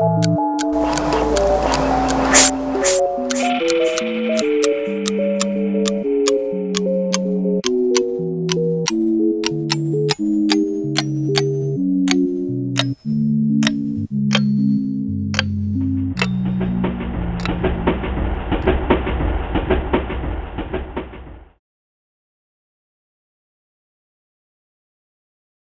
you.